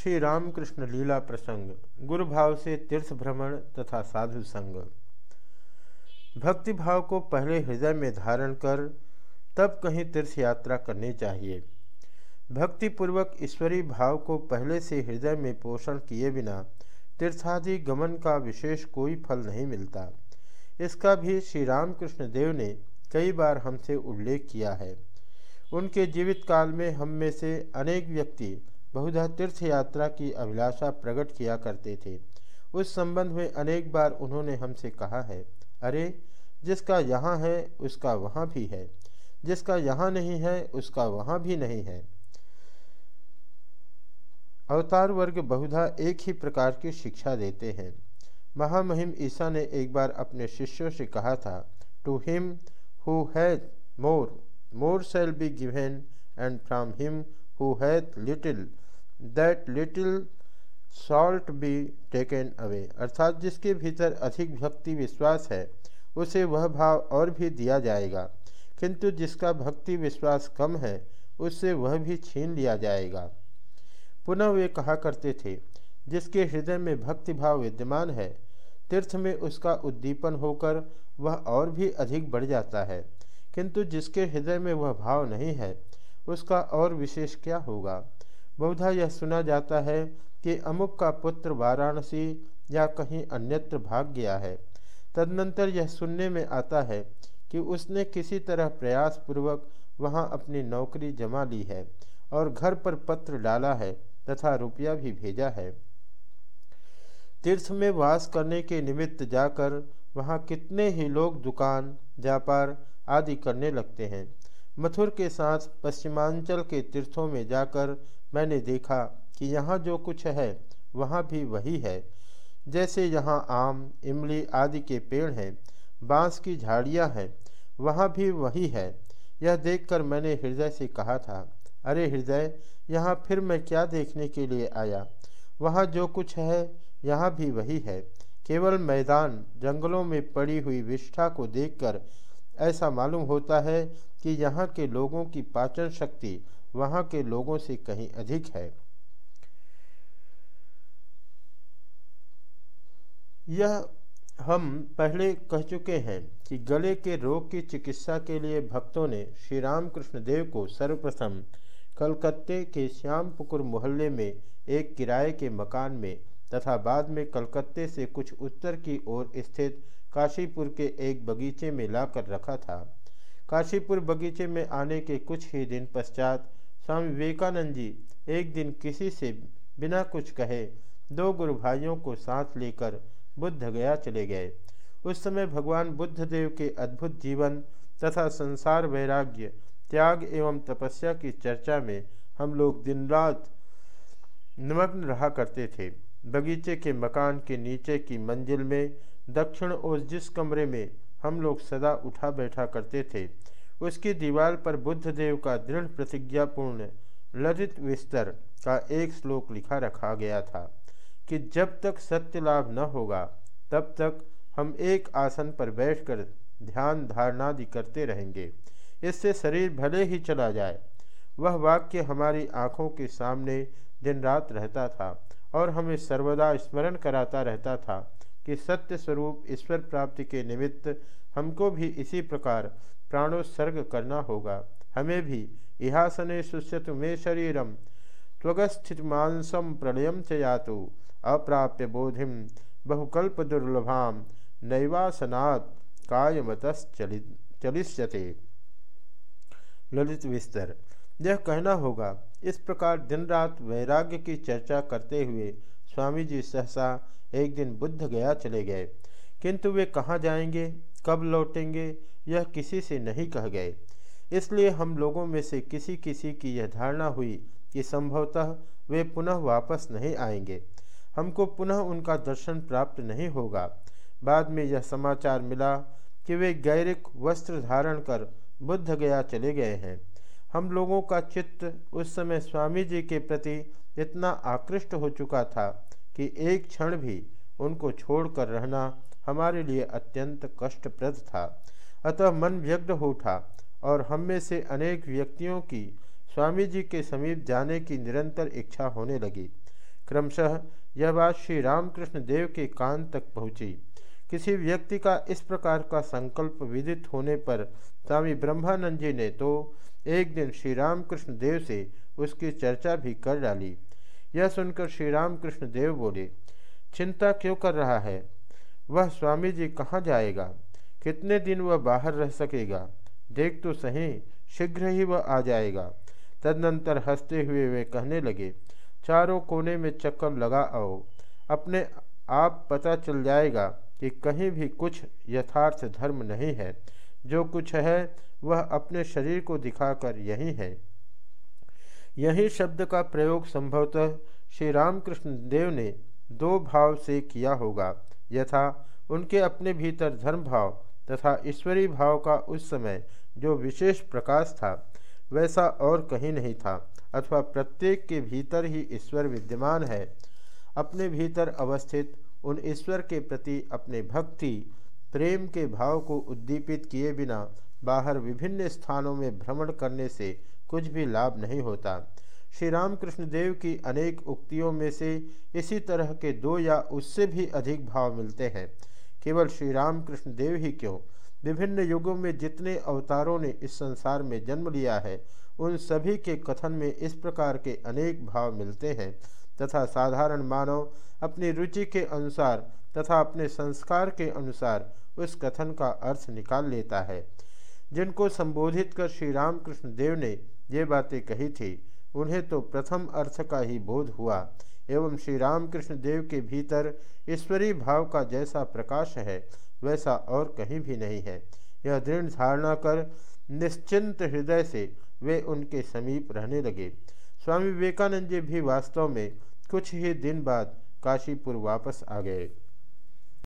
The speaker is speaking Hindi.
श्री रामकृष्ण लीला प्रसंग गुरु भाव से तीर्थ भ्रमण तथा साधु संग। भक्ति भाव को पहले हृदय में धारण कर, तब कहीं तीर्थ यात्रा करनी चाहिए। भक्तिपूर्वक ईश्वरीय भाव को पहले से हृदय में पोषण किए बिना तीर्थादि गमन का विशेष कोई फल नहीं मिलता। इसका भी श्री रामकृष्ण देव ने कई बार हमसे उल्लेख किया है। उनके जीवित काल में हम में से अनेक व्यक्ति बहुधा तीर्थ यात्रा की अभिलाषा प्रकट किया करते थे। उस संबंध में अनेक बार उन्होंने हमसे कहा है, अरे, जिसका यहाँ है, उसका वहाँ भी है। जिसका यहाँ नहीं है, उसका वहाँ भी नहीं है। अवतार वर्ग बहुधा एक ही प्रकार की शिक्षा देते हैं। महामहिम ईसा ने एक बार अपने शिष्यों से कहा था to him who hath more more shall be given and from him who hath little that little shall be taken away अर्थात जिसके भीतर अधिक भक्ति विश्वास है, उसे वह भाव और भी दिया जाएगा। किंतु जिसका भक्ति विश्वास कम है, उससे वह भी छीन लिया जाएगा। पुनः वे कहा करते थे, जिसके हृदय में भक्ति भाव विद्यमान है, तीर्थ में उसका उद्दीपन होकर वह और भी अधिक बढ़ जाता है। किंतु जिसके हृदय में वह भाव नहीं है उसका और विशेष क्या होगा? बहुधा यह सुना जाता है कि अमुक का पुत्र वाराणसी या कहीं अन्यत्र भाग गया है। तदनंतर यह सुनने में आता है कि उसने किसी तरह प्रयास पूर्वक वहाँ अपनी नौकरी जमा ली है और घर पर पत्र डाला है तथा रुपया भी भेजा है। तीर्थ में वास करने के निमित्त जाकर वहाँ कितने ही लोग दुकान, व्यापार आदि करने लगते हैं। मथुर के साथ पश्चिमांचल के तीर्थों में जाकर मैंने देखा कि यहाँ जो कुछ है, वहाँ भी वही है। जैसे यहाँ आम, इमली आदि के पेड़ हैं, बाँस की झाड़ियाँ हैं, वहाँ भी वही है। यह देखकर मैंने हृदय से कहा था, अरे हृदय, यहाँ फिर मैं क्या देखने के लिए आया? वहाँ जो कुछ है, यहाँ भी वही है। केवल मैदान, जंगलों में पड़ी हुई विष्ठा को देखकर ऐसा मालूम होता है कि यहाँ के लोगों की पाचन शक्ति वहाँ के लोगों से कहीं अधिक है। यह हम पहले कह चुके हैं कि गले के रोग की चिकित्सा के लिए भक्तों ने श्री रामकृष्ण देव को सर्वप्रथम कलकत्ते के श्यामपुकुर मोहल्ले में एक किराए के मकान में तथा बाद में कलकत्ते से कुछ उत्तर की ओर स्थित काशीपुर के एक बगीचे में लाकर रखा था। काशीपुर बगीचे में आने के कुछ ही दिन पश्चात स्वामी विवेकानंद जी एक दिन किसी से बिना कुछ कहे दो गुरु भाइयों को साथ लेकर बुद्ध गया चले गए। उस समय भगवान बुद्ध देव के अद्भुत जीवन तथा संसार वैराग्य, त्याग एवं तपस्या की चर्चा में हम लोग दिन रात निमग्न रहा करते थे। बगीचे के मकान के नीचे की मंजिल में, दक्षिण ओर जिस कमरे में हम लोग सदा उठा बैठा करते थे। उसकी दीवार पर बुद्ध देव का दृढ़ प्रतिज्ञापूर्ण, ललित विस्तर का एक श्लोक लिखा रखा गया था कि जब तक सत्य लाभ न होगा, तब तक हम एक आसन पर बैठकर ध्यान धारणादि करते रहेंगे। इससे शरीर भले ही चला जाए, वह वाक्य हमारी आँखों के सामने दिन रात रहता था और हमें सर्वदा स्मरण कराता रहता था। कि सत्य स्वरूप ईश्वर प्राप्ति के निमित्त हमको भी इसी प्रकार प्राणोत्सर्ग करना होगा। हमें भी इहासने सुष्यत में शरीरम त्वगस्थित मांसम प्रलय च यातु, अप्राप्य बोधि बहुकल्प दुर्लभाम नैवासनात् कायमतश्चलिष्यते ललित विस्तर, यह कहना होगा, इस प्रकार दिन रात वैराग्य की चर्चा करते हुए स्वामी जी सहसा एक दिन बुद्ध गया चले गए। किंतु वे कहाँ जाएँगे? कब लौटेंगे? यह किसी से नहीं कह गए। इसलिए हम लोगों में से किसी किसी की यह धारणा हुई कि संभवतः वे पुनः वापस नहीं आएँगे। हमको पुनः उनका दर्शन प्राप्त नहीं होगा। बाद में यह समाचार मिला कि वे गैरिक वस्त्र धारण कर बुद्ध गया चले गए हैं। हम लोगों का चित्त उस समय स्वामी जी के प्रति इतना आकृष्ट हो चुका था कि एक क्षण भी उनको छोड़कर रहना हमारे लिए अत्यंत कष्टप्रद था। अतः मन व्यग्र हो उठा और हम में से अनेक व्यक्तियों की स्वामी जी के समीप जाने की निरंतर इच्छा होने लगी। क्रमशः यह बात श्री रामकृष्ण देव के कान तक पहुँची। किसी व्यक्ति का इस प्रकार का संकल्प विदित होने पर स्वामी ब्रह्मानंद जी ने तो एक दिन श्री रामकृष्ण देव से उसकी चर्चा भी कर डाली। यह सुनकर श्री रामकृष्ण देव बोले, चिंता क्यों कर रहा है? वह स्वामी जी कहाँ जाएगा? कितने दिन वह बाहर रह सकेगा? देख तो सही, शीघ्र ही वह आ जाएगा। तदनंतर हँसते हुए वे कहने लगे, चारों कोने में चक्कर लगा आओ। अपने आप पता चल जाएगा कि कहीं भी कुछ यथार्थ धर्म नहीं है। जो कुछ है, वह अपने शरीर को दिखाकर यही है। यही शब्द का प्रयोग संभवतः श्री रामकृष्ण देव ने दो भाव से किया होगा, यथा उनके अपने भीतर धर्म भाव तथा ईश्वरी भाव का उस समय जो विशेष प्रकाश था, वैसा और कहीं नहीं था, अथवा प्रत्येक के भीतर ही ईश्वर विद्यमान है। अपने भीतर अवस्थित उन ईश्वर के प्रति अपने भक्ति प्रेम के भाव को उद्दीपित किए बिना बाहर विभिन्न स्थानों में भ्रमण करने से कुछ भी लाभ नहीं होता। श्री रामकृष्ण देव की अनेक उक्तियों में से इसी तरह के दो या उससे भी अधिक भाव मिलते हैं। केवल श्री रामकृष्ण देव ही क्यों? विभिन्न युगों में जितने अवतारों ने इस संसार में जन्म लिया है, उन सभी के कथन में इस प्रकार के अनेक भाव मिलते हैं। तथा साधारण मानव अपनी रुचि के अनुसार तथा अपने संस्कार के अनुसार उस कथन का अर्थ निकाल लेता है। जिनको संबोधित कर श्री रामकृष्ण देव ने ये बातें कही थी, उन्हें तो प्रथम अर्थ का ही बोध हुआ एवं श्री रामकृष्ण देव के भीतर ईश्वरीय भाव का जैसा प्रकाश है, वैसा और कहीं भी नहीं है। यह दृढ़ धारणा कर निश्चिंत हृदय से वे उनके समीप रहने लगे। स्वामी विवेकानंद जी भी वास्तव में कुछ ही दिन बाद काशीपुर वापस आ गए।